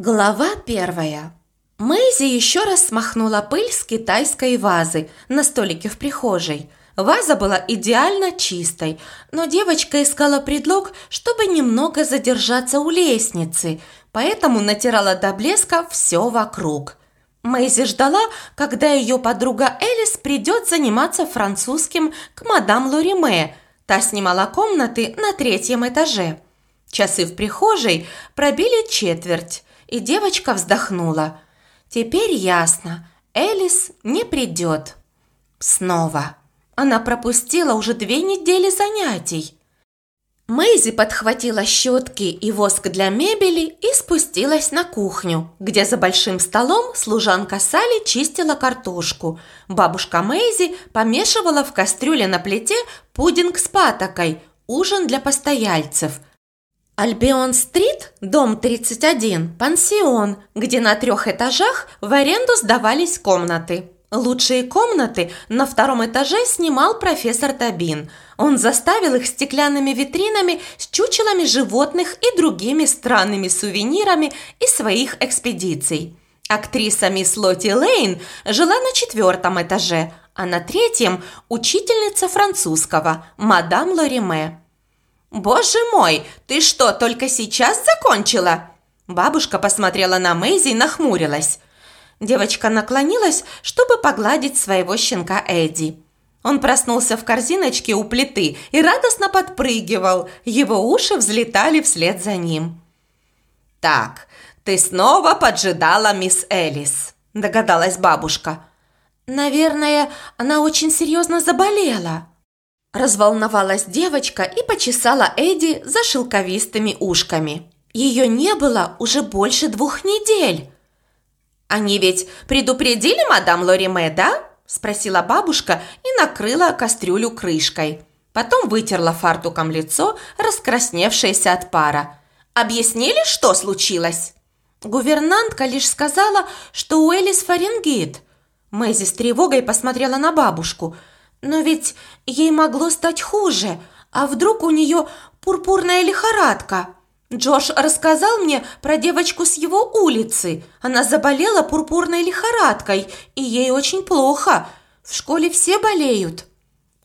Глава первая. Мэйзи еще раз смахнула пыль с китайской вазы на столике в прихожей. Ваза была идеально чистой, но девочка искала предлог, чтобы немного задержаться у лестницы, поэтому натирала до блеска все вокруг. Мэйзи ждала, когда ее подруга Элис придет заниматься французским к мадам Лориме. Та снимала комнаты на третьем этаже. Часы в прихожей пробили четверть и девочка вздохнула. Теперь ясно, Элис не придет. Снова. Она пропустила уже две недели занятий. Мэйзи подхватила щетки и воск для мебели и спустилась на кухню, где за большим столом служанка Салли чистила картошку. Бабушка Мэйзи помешивала в кастрюле на плите пудинг с патокой, ужин для постояльцев – Альбион-стрит, дом 31, пансион, где на трех этажах в аренду сдавались комнаты. Лучшие комнаты на втором этаже снимал профессор Табин. Он заставил их стеклянными витринами с чучелами животных и другими странными сувенирами из своих экспедиций. Актриса мисс Лотти Лейн жила на четвертом этаже, а на третьем – учительница французского, мадам Лориме. «Боже мой, ты что, только сейчас закончила?» Бабушка посмотрела на Мэйзи и нахмурилась. Девочка наклонилась, чтобы погладить своего щенка Эдди. Он проснулся в корзиночке у плиты и радостно подпрыгивал. Его уши взлетали вслед за ним. «Так, ты снова поджидала мисс Элис», – догадалась бабушка. «Наверное, она очень серьезно заболела», Разволновалась девочка и почесала Эдди за шелковистыми ушками. Ее не было уже больше двух недель. «Они ведь предупредили мадам Лориме, да?» – спросила бабушка и накрыла кастрюлю крышкой. Потом вытерла фартуком лицо, раскрасневшееся от пара. «Объяснили, что случилось?» Гувернантка лишь сказала, что у Элис фарингит. Мэйзи с тревогой посмотрела на бабушку – но ведь ей могло стать хуже. А вдруг у нее пурпурная лихорадка? Джош рассказал мне про девочку с его улицы. Она заболела пурпурной лихорадкой, и ей очень плохо. В школе все болеют.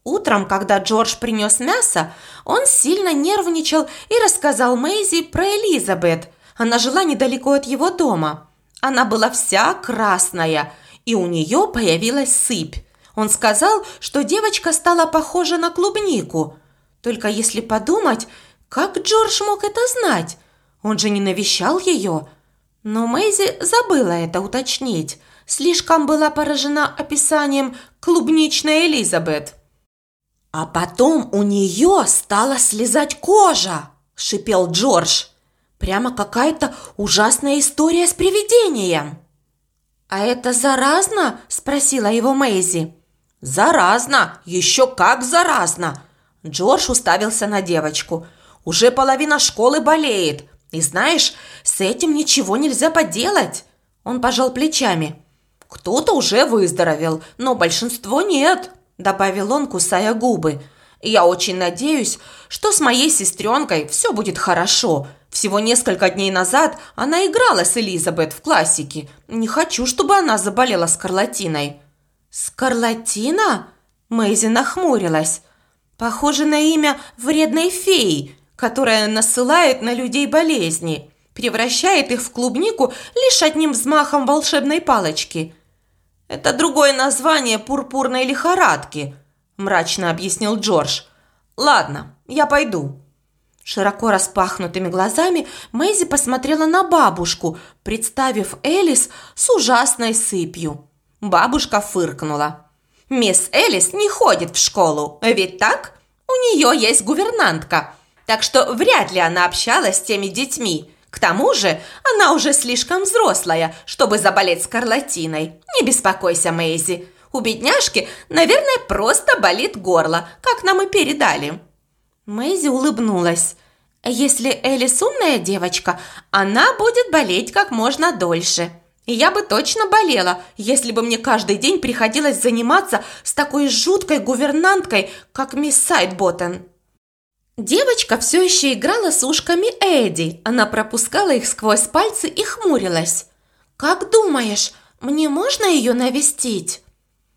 Утром, когда Джордж принес мясо, он сильно нервничал и рассказал Мэйзи про Элизабет. Она жила недалеко от его дома. Она была вся красная, и у нее появилась сыпь. Он сказал, что девочка стала похожа на клубнику. Только если подумать, как Джордж мог это знать? Он же не навещал ее. Но Мэйзи забыла это уточнить. Слишком была поражена описанием «клубничная Элизабет». «А потом у нее стала слезать кожа!» – шипел Джордж. «Прямо какая-то ужасная история с привидением!» «А это заразно?» – спросила его Мэйзи. «Заразно! Еще как заразно!» Джордж уставился на девочку. «Уже половина школы болеет. И знаешь, с этим ничего нельзя поделать!» Он пожал плечами. «Кто-то уже выздоровел, но большинство нет», добавил он, кусая губы. «Я очень надеюсь, что с моей сестренкой все будет хорошо. Всего несколько дней назад она играла с Элизабет в классике. Не хочу, чтобы она заболела скарлатиной». «Скарлатина?» Мэйзи нахмурилась. «Похоже на имя вредной феи, которая насылает на людей болезни, превращает их в клубнику лишь одним взмахом волшебной палочки». «Это другое название пурпурной лихорадки», – мрачно объяснил Джордж. «Ладно, я пойду». Широко распахнутыми глазами Мэйзи посмотрела на бабушку, представив Элис с ужасной сыпью. Бабушка фыркнула. «Мисс Элис не ходит в школу, ведь так? У нее есть гувернантка, так что вряд ли она общалась с теми детьми. К тому же она уже слишком взрослая, чтобы заболеть скарлатиной. Не беспокойся, Мэйзи. У бедняжки, наверное, просто болит горло, как нам и передали». Мэйзи улыбнулась. «Если Элис умная девочка, она будет болеть как можно дольше». И я бы точно болела, если бы мне каждый день приходилось заниматься с такой жуткой гувернанткой, как мисс Сайдботтен. Девочка все еще играла с ушками Эдди. Она пропускала их сквозь пальцы и хмурилась. «Как думаешь, мне можно ее навестить?»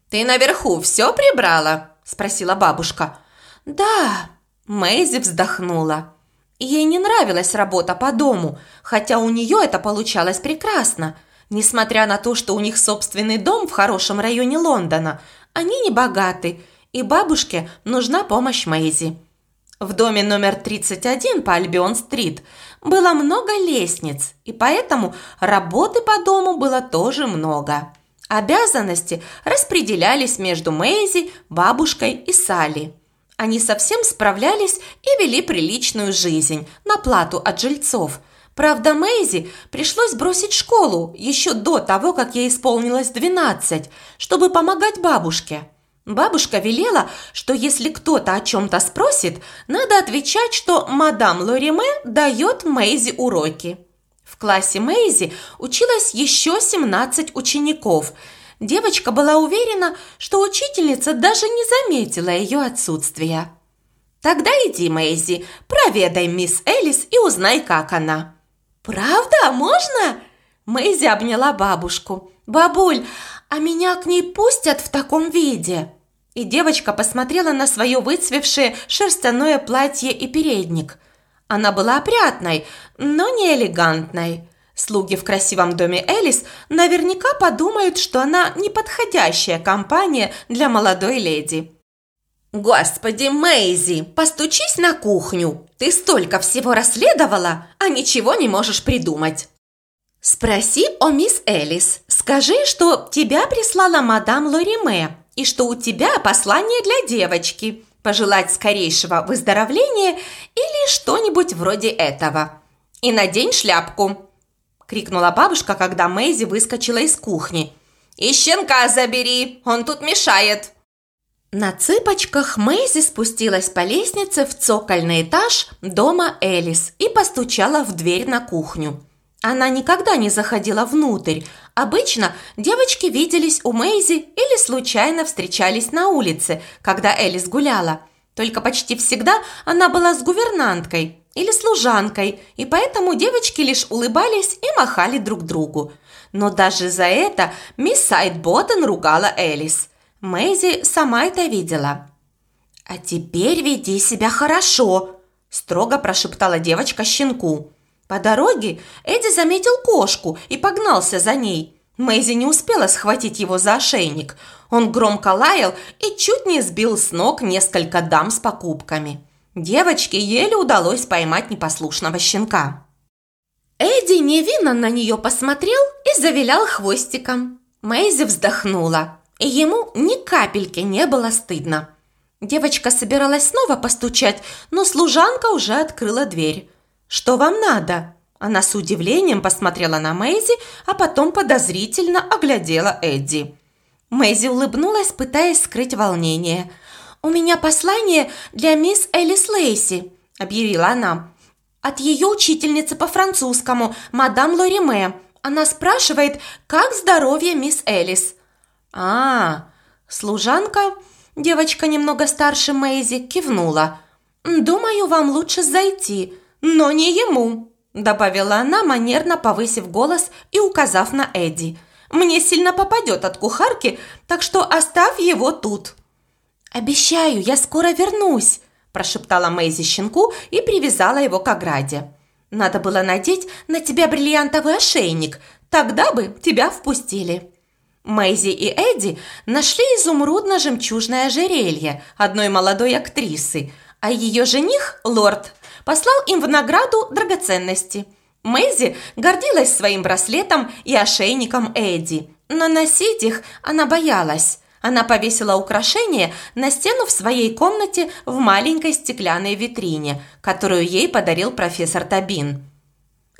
«Ты наверху все прибрала?» – спросила бабушка. «Да», – Мэйзи вздохнула. Ей не нравилась работа по дому, хотя у нее это получалось прекрасно. Несмотря на то, что у них собственный дом в хорошем районе Лондона, они не богаты, и бабушке нужна помощь Мэйзи. В доме номер 31 по Альбион-стрит было много лестниц, и поэтому работы по дому было тоже много. Обязанности распределялись между Мэйзи, бабушкой и Салли. Они совсем справлялись и вели приличную жизнь на плату от жильцов. Правда, Мэйзи пришлось бросить школу еще до того, как ей исполнилось 12, чтобы помогать бабушке. Бабушка велела, что если кто-то о чем-то спросит, надо отвечать, что мадам Лориме дает Мэйзи уроки. В классе Мэйзи училось еще 17 учеников. Девочка была уверена, что учительница даже не заметила ее отсутствия. «Тогда иди, Мэйзи, проведай мисс Элис и узнай, как она». «Правда? Можно?» Мэйзи обняла бабушку. «Бабуль, а меня к ней пустят в таком виде?» И девочка посмотрела на свое выцвевшее шерстяное платье и передник. Она была опрятной, но не элегантной. Слуги в красивом доме Элис наверняка подумают, что она неподходящая компания для молодой леди. «Господи, Мэйзи, постучись на кухню! Ты столько всего расследовала, а ничего не можешь придумать!» «Спроси о мисс Элис. Скажи, что тебя прислала мадам Лориме, и что у тебя послание для девочки, пожелать скорейшего выздоровления или что-нибудь вроде этого. И надень шляпку!» – крикнула бабушка, когда Мэйзи выскочила из кухни. «И щенка забери, он тут мешает!» На цыпочках Мэйзи спустилась по лестнице в цокольный этаж дома Элис и постучала в дверь на кухню. Она никогда не заходила внутрь. Обычно девочки виделись у Мэйзи или случайно встречались на улице, когда Элис гуляла. Только почти всегда она была с гувернанткой или служанкой, и поэтому девочки лишь улыбались и махали друг другу. Но даже за это мисс Сайдботтон ругала Элис. Мэйзи сама это видела. «А теперь веди себя хорошо», – строго прошептала девочка щенку. По дороге Эдди заметил кошку и погнался за ней. Мэйзи не успела схватить его за ошейник. Он громко лаял и чуть не сбил с ног несколько дам с покупками. Девочке еле удалось поймать непослушного щенка. Эдди невинно на нее посмотрел и завилял хвостиком. Мэйзи вздохнула, и ему ни капельки не было стыдно. Девочка собиралась снова постучать, но служанка уже открыла дверь. «Что вам надо?» Она с удивлением посмотрела на Мэйзи, а потом подозрительно оглядела Эдди. Мэйзи улыбнулась, пытаясь скрыть волнение. «У меня послание для мисс Элис Лейси», – объявила она. «От ее учительницы по французскому, мадам Лориме. Она спрашивает, как здоровье мисс Элис». «А, служанка?» Девочка немного старше Мэйзи кивнула. «Думаю, вам лучше зайти», «Но не ему», – добавила она, манерно повысив голос и указав на Эдди. «Мне сильно попадет от кухарки, так что оставь его тут». «Обещаю, я скоро вернусь», – прошептала Мэйзи щенку и привязала его к ограде. «Надо было надеть на тебя бриллиантовый ошейник, тогда бы тебя впустили». Мэйзи и Эдди нашли изумрудно-жемчужное ожерелье одной молодой актрисы, а ее жених, лорд послал им в награду драгоценности. Мэйзи гордилась своим браслетом и ошейником Эдди, но носить их она боялась. Она повесила украшение на стену в своей комнате в маленькой стеклянной витрине, которую ей подарил профессор Табин.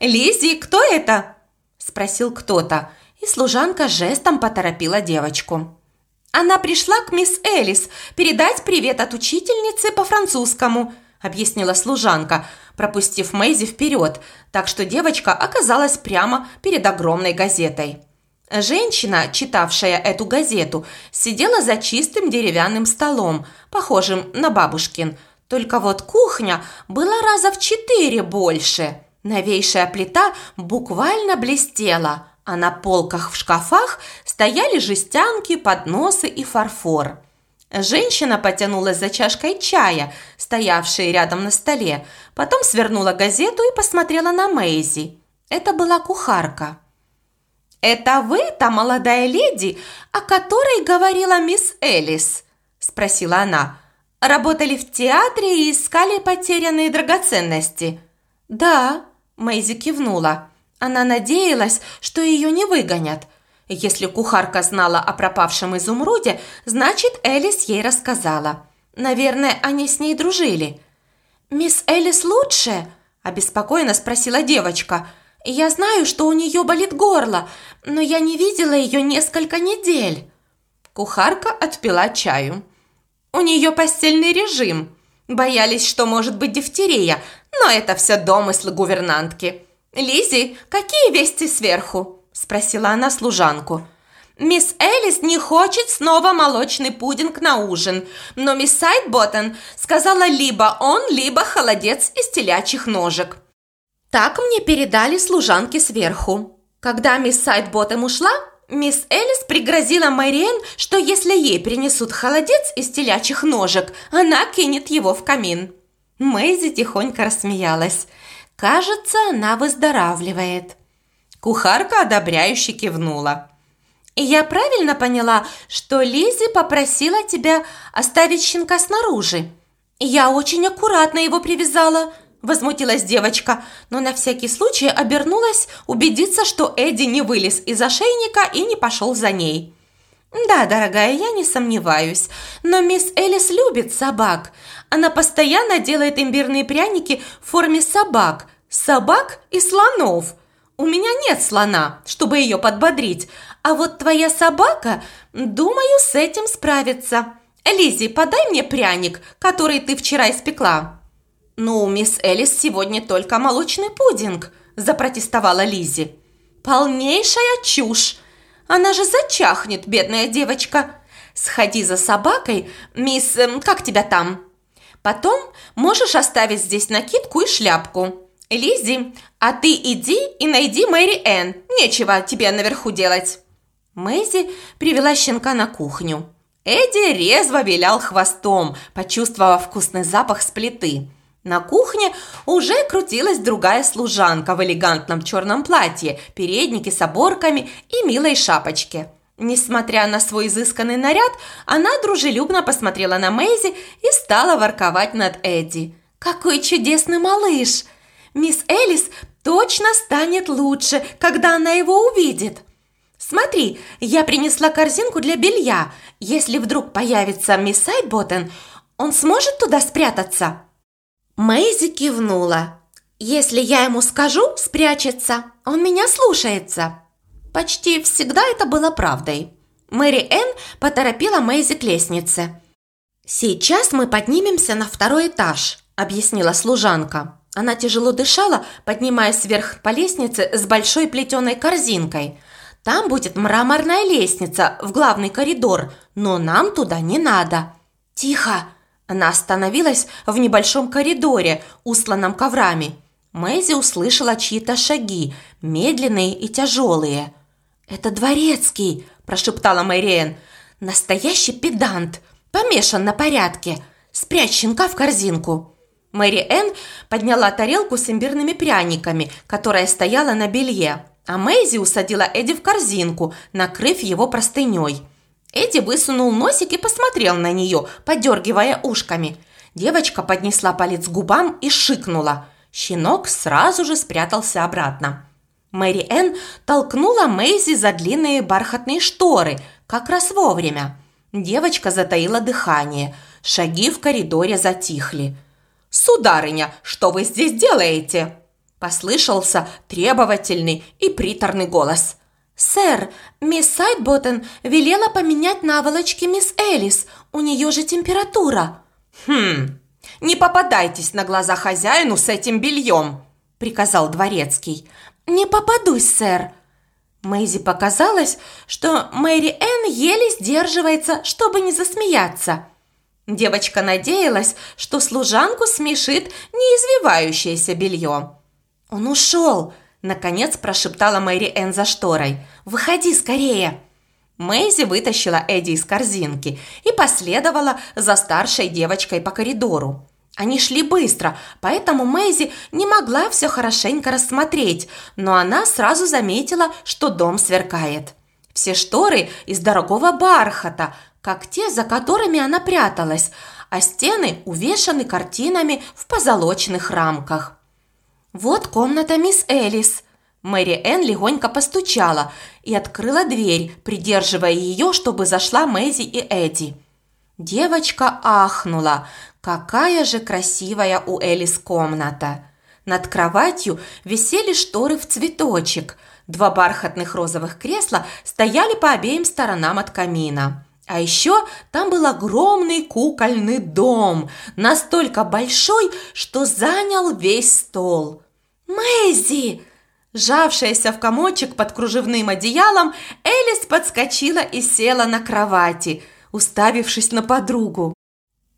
«Лиззи, кто это?» – спросил кто-то, и служанка жестом поторопила девочку. Она пришла к мисс Элис передать привет от учительницы по французскому –– объяснила служанка, пропустив Мэйзи вперед, так что девочка оказалась прямо перед огромной газетой. Женщина, читавшая эту газету, сидела за чистым деревянным столом, похожим на бабушкин, Только вот кухня была раза в четыре больше. Новейшая плита буквально блестела, а на полках в шкафах стояли жестянки, подносы и фарфор. Женщина потянулась за чашкой чая, стоявшей рядом на столе, потом свернула газету и посмотрела на Мэйзи. Это была кухарка. «Это вы, та молодая леди, о которой говорила мисс Элис?» – спросила она. «Работали в театре и искали потерянные драгоценности?» «Да», – Мэйзи кивнула. Она надеялась, что ее не выгонят. Если кухарка знала о пропавшем изумруде, значит, Элис ей рассказала. Наверное, они с ней дружили. «Мисс Элис лучше?» – обеспокоенно спросила девочка – я знаю, что у нее болит горло, но я не видела ее несколько недель». Кухарка отпила чаю. «У нее постельный режим. Боялись, что может быть дифтерия, но это все домыслы гувернантки. Лизи, какие вести сверху?» – спросила она служанку. «Мисс Элис не хочет снова молочный пудинг на ужин, но мисс Сайдботтон сказала либо он, либо холодец из телячьих ножек». Так мне передали служанки сверху. Когда мисс Сайдботом ушла, мисс Элис пригрозила Мэриэн, что если ей принесут холодец из телячьих ножек, она кинет его в камин. Мэйзи тихонько рассмеялась. Кажется, она выздоравливает. Кухарка одобряюще кивнула. «Я правильно поняла, что Лизи попросила тебя оставить щенка снаружи? Я очень аккуратно его привязала», Возмутилась девочка, но на всякий случай обернулась убедиться, что Эдди не вылез из ошейника и не пошел за ней. «Да, дорогая, я не сомневаюсь, но мисс Элис любит собак. Она постоянно делает имбирные пряники в форме собак, собак и слонов. У меня нет слона, чтобы ее подбодрить, а вот твоя собака, думаю, с этим справится. Лизи, подай мне пряник, который ты вчера испекла». «Ну, мисс Элис сегодня только молочный пудинг», – запротестовала Лизи. «Полнейшая чушь! Она же зачахнет, бедная девочка! Сходи за собакой, мисс... Как тебя там? Потом можешь оставить здесь накидку и шляпку. Лизи, а ты иди и найди Мэри Энн, нечего тебе наверху делать». Мэйзи привела щенка на кухню. Эдди резво вилял хвостом, почувствовав вкусный запах с плиты – на кухне уже крутилась другая служанка в элегантном черном платье, переднике с оборками и милой шапочке. Несмотря на свой изысканный наряд, она дружелюбно посмотрела на Мэйзи и стала ворковать над Эдди. «Какой чудесный малыш! Мисс Элис точно станет лучше, когда она его увидит!» «Смотри, я принесла корзинку для белья. Если вдруг появится мисс Сайдботтен, он сможет туда спрятаться?» Мэйзи кивнула. «Если я ему скажу, спрячется. Он меня слушается». Почти всегда это было правдой. Мэри Энн поторопила Мэйзи к лестнице. «Сейчас мы поднимемся на второй этаж», – объяснила служанка. Она тяжело дышала, поднимаясь вверх по лестнице с большой плетеной корзинкой. «Там будет мраморная лестница в главный коридор, но нам туда не надо». «Тихо!» Она остановилась в небольшом коридоре, устланном коврами. Мэйзи услышала чьи-то шаги, медленные и тяжелые. «Это дворецкий», – прошептала Мэриэн. «Настоящий педант, помешан на порядке. Спрячь щенка в корзинку». Мэри Энн подняла тарелку с имбирными пряниками, которая стояла на белье, а Мэйзи усадила Эдди в корзинку, накрыв его простыней. Эдди высунул носик и посмотрел на нее, подергивая ушками. Девочка поднесла палец к губам и шикнула. Щенок сразу же спрятался обратно. Мэри Энн толкнула Мэйзи за длинные бархатные шторы, как раз вовремя. Девочка затаила дыхание. Шаги в коридоре затихли. «Сударыня, что вы здесь делаете?» Послышался требовательный и приторный голос – «Сэр, мисс Сайдботтен велела поменять наволочки мисс Элис. У нее же температура». «Хм, не попадайтесь на глаза хозяину с этим бельем», – приказал дворецкий. «Не попадусь, сэр». Мэйзи показалось, что Мэри Энн еле сдерживается, чтобы не засмеяться. Девочка надеялась, что служанку смешит неизвивающееся белье. «Он ушел!» – наконец прошептала Мэри Энн за шторой. «Выходи скорее!» Мэйзи вытащила Эдди из корзинки и последовала за старшей девочкой по коридору. Они шли быстро, поэтому Мэйзи не могла все хорошенько рассмотреть, но она сразу заметила, что дом сверкает. Все шторы из дорогого бархата, как те, за которыми она пряталась, а стены увешаны картинами в позолоченных рамках. «Вот комната мисс Элис». Мэри Энн легонько постучала и открыла дверь, придерживая ее, чтобы зашла Мэйзи и Эдди. Девочка ахнула. Какая же красивая у Элис комната! Над кроватью висели шторы в цветочек. Два бархатных розовых кресла стояли по обеим сторонам от камина. А еще там был огромный кукольный дом, настолько большой, что занял весь стол. «Мэйзи!» Сжавшаяся в комочек под кружевным одеялом, Элис подскочила и села на кровати, уставившись на подругу.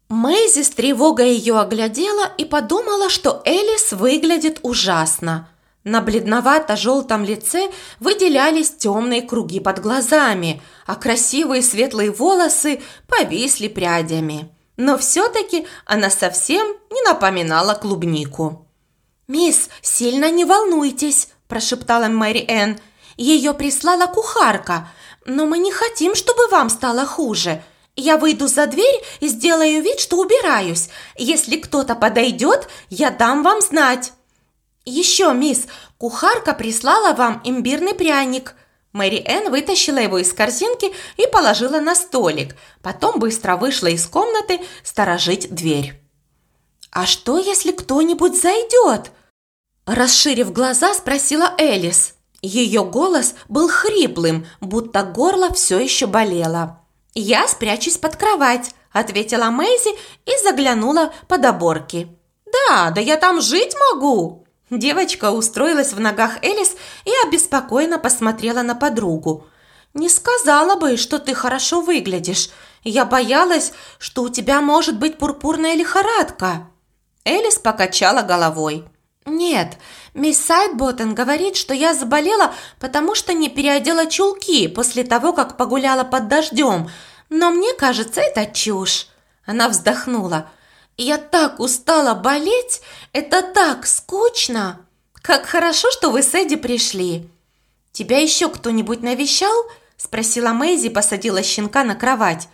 Мэйзи с тревогой ее оглядела и подумала, что Элис выглядит ужасно. На бледновато-желтом лице выделялись темные круги под глазами, а красивые светлые волосы повисли прядями. Но все-таки она совсем не напоминала клубнику. «Мисс, сильно не волнуйтесь», – прошептала Мэри Энн. «Ее прислала кухарка, но мы не хотим, чтобы вам стало хуже. Я выйду за дверь и сделаю вид, что убираюсь. Если кто-то подойдет, я дам вам знать». «Еще, мисс, кухарка прислала вам имбирный пряник». Мэри Энн вытащила его из корзинки и положила на столик. Потом быстро вышла из комнаты сторожить дверь. «А что, если кто-нибудь зайдет?» Расширив глаза, спросила Элис. Ее голос был хриплым, будто горло все еще болело. «Я спрячусь под кровать», – ответила Мэйзи и заглянула под оборки. «Да, да я там жить могу!» Девочка устроилась в ногах Элис и обеспокоенно посмотрела на подругу. «Не сказала бы, что ты хорошо выглядишь. Я боялась, что у тебя может быть пурпурная лихорадка». Элис покачала головой. «Нет, мисс Сайдботтен говорит, что я заболела, потому что не переодела чулки после того, как погуляла под дождем. Но мне кажется, это чушь». Она вздохнула. Я так устала болеть, это так скучно. Как хорошо, что вы с Эдди пришли. Тебя еще кто-нибудь навещал? Спросила Мэйзи, посадила щенка на кровать.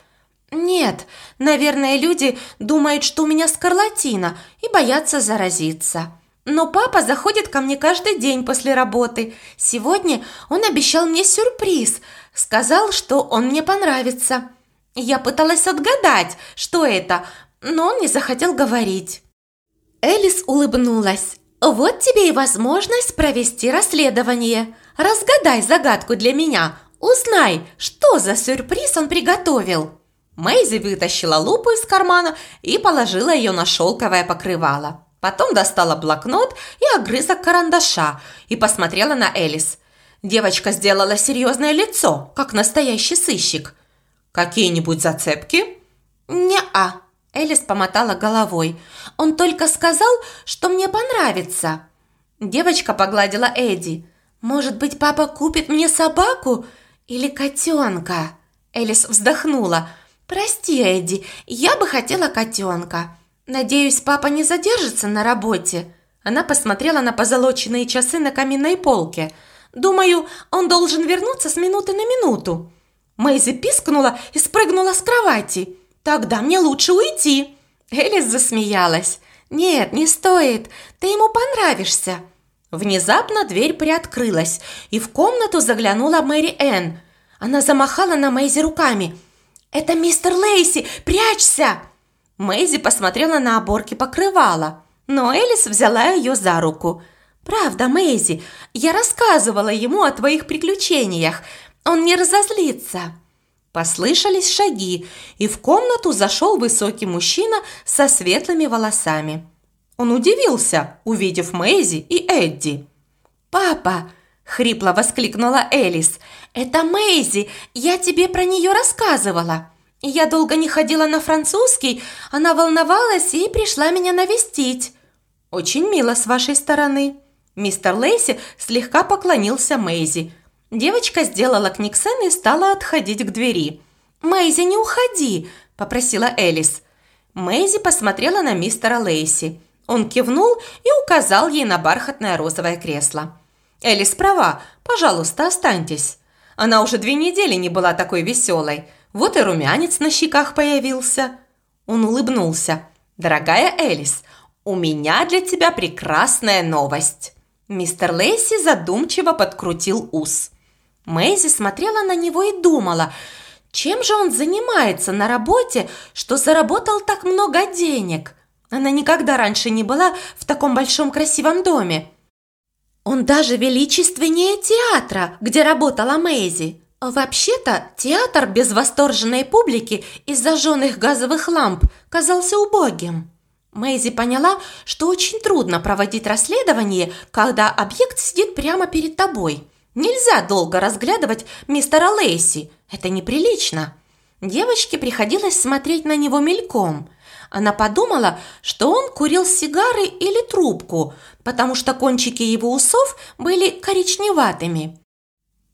Нет, наверное, люди думают, что у меня скарлатина и боятся заразиться. Но папа заходит ко мне каждый день после работы. Сегодня он обещал мне сюрприз. Сказал, что он мне понравится. Я пыталась отгадать, что это, но он не захотел говорить. Элис улыбнулась. «Вот тебе и возможность провести расследование. Разгадай загадку для меня. Узнай, что за сюрприз он приготовил». Мэйзи вытащила лупу из кармана и положила ее на шелковое покрывало. Потом достала блокнот и огрызок карандаша и посмотрела на Элис. Девочка сделала серьезное лицо, как настоящий сыщик. «Какие-нибудь зацепки?» «Не-а», Элис помотала головой. «Он только сказал, что мне понравится». Девочка погладила Эдди. «Может быть, папа купит мне собаку или котенка?» Элис вздохнула. «Прости, Эдди, я бы хотела котенка. Надеюсь, папа не задержится на работе». Она посмотрела на позолоченные часы на каминной полке. «Думаю, он должен вернуться с минуты на минуту». Мэйзи пискнула и спрыгнула с кровати. «Тогда мне лучше уйти!» Элис засмеялась. «Нет, не стоит. Ты ему понравишься». Внезапно дверь приоткрылась, и в комнату заглянула Мэри Энн. Она замахала на Мэйзи руками. «Это мистер Лейси! Прячься!» Мэйзи посмотрела на оборки покрывала, но Элис взяла ее за руку. «Правда, Мэйзи, я рассказывала ему о твоих приключениях. Он не разозлится». Послышались шаги, и в комнату зашел высокий мужчина со светлыми волосами. Он удивился, увидев Мэйзи и Эдди. «Папа!» – хрипло воскликнула Элис. «Это Мэйзи! Я тебе про нее рассказывала. Я долго не ходила на французский, она волновалась и пришла меня навестить». «Очень мило с вашей стороны». Мистер Лейси слегка поклонился Мэйзи. Девочка сделала книгсен и стала отходить к двери. «Мэйзи, не уходи!» – попросила Элис. Мэйзи посмотрела на мистера Лейси. Он кивнул и указал ей на бархатное розовое кресло. «Элис права. Пожалуйста, останьтесь». Она уже две недели не была такой веселой. Вот и румянец на щеках появился. Он улыбнулся. «Дорогая Элис, у меня для тебя прекрасная новость». Мистер Лейси задумчиво подкрутил ус. Мэйзи смотрела на него и думала, чем же он занимается на работе, что заработал так много денег. Она никогда раньше не была в таком большом красивом доме. Он даже величественнее театра, где работала Мэйзи. Вообще-то, театр без восторженной публики и зажженных газовых ламп казался убогим. Мэйзи поняла, что очень трудно проводить расследование, когда объект сидит прямо перед тобой. Нельзя долго разглядывать мистера Лейси. Это неприлично. Девочке приходилось смотреть на него мельком. Она подумала, что он курил сигары или трубку, потому что кончики его усов были коричневатыми.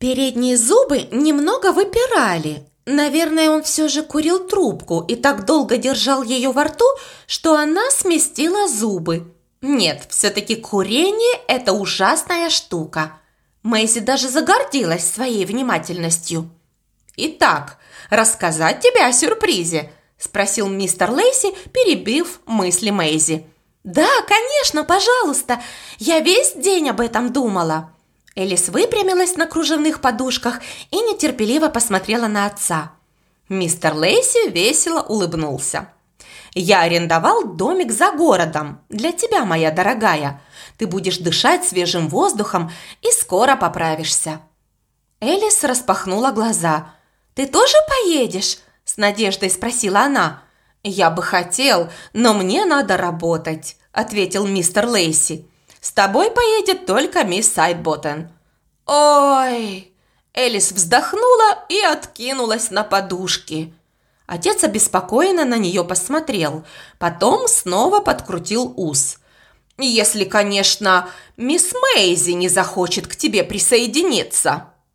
Передние зубы немного выпирали. Наверное, он все же курил трубку и так долго держал ее во рту, что она сместила зубы. Нет, все-таки курение – это ужасная штука. Мэйси даже загордилась своей внимательностью. «Итак, рассказать тебе о сюрпризе?» – спросил мистер Лейси, перебив мысли Мэйзи. «Да, конечно, пожалуйста. Я весь день об этом думала». Элис выпрямилась на кружевных подушках и нетерпеливо посмотрела на отца. Мистер Лейси весело улыбнулся. «Я арендовал домик за городом. Для тебя, моя дорогая. Ты будешь дышать свежим воздухом и скоро поправишься». Элис распахнула глаза. «Ты тоже поедешь?» – с надеждой спросила она. «Я бы хотел, но мне надо работать», – ответил мистер Лейси. «С тобой поедет только мисс Сайдботтен». «Ой!» Элис вздохнула и откинулась на подушки. Отец обеспокоенно на нее посмотрел, потом снова подкрутил ус. Если, конечно, мисс Мэйзи не захочет к тебе присоединиться.